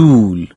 Tool.